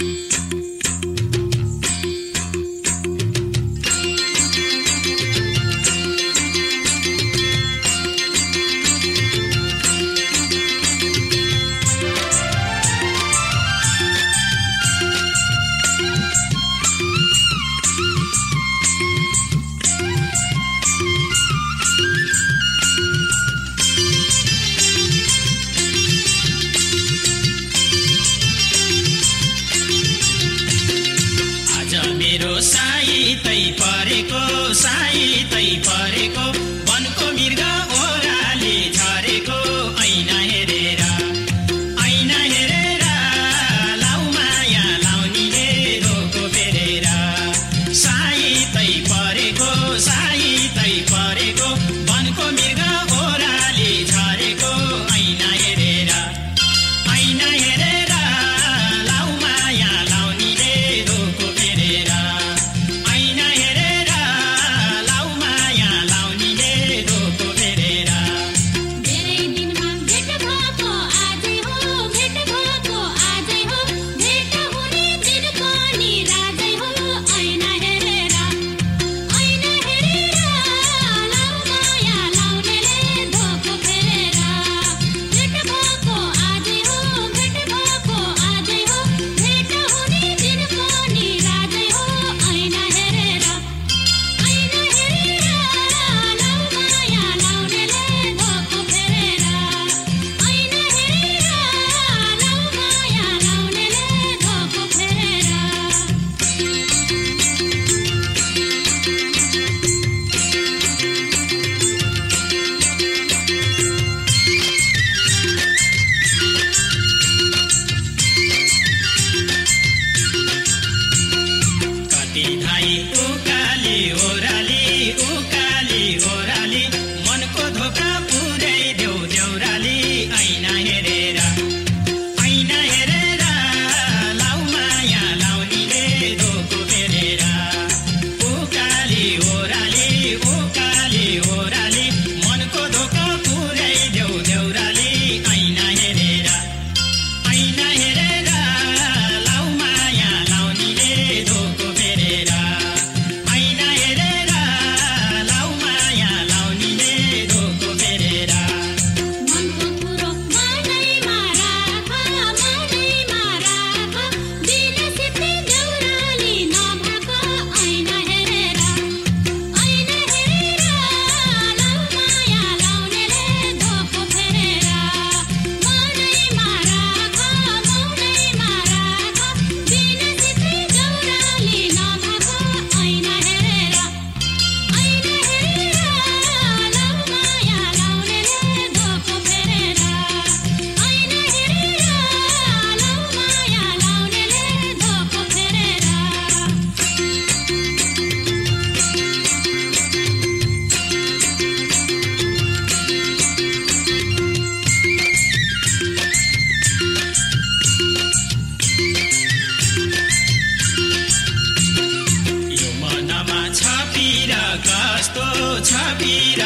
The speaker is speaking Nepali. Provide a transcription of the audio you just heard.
Bye. साइतै परेको beat